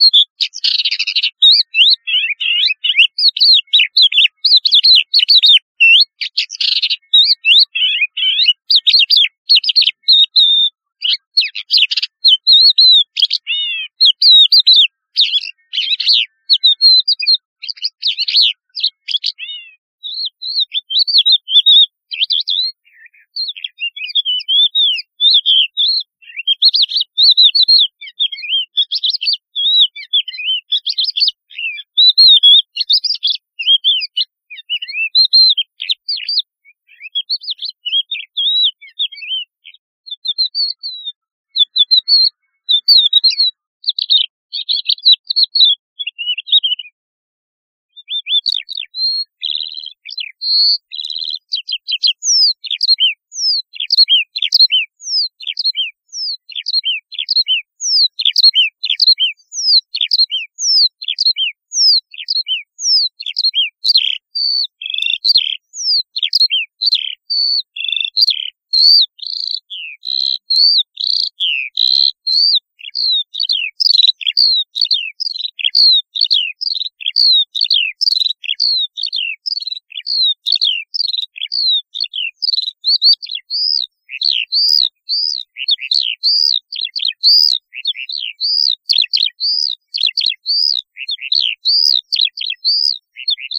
Thank you. フィリピンと言ってた。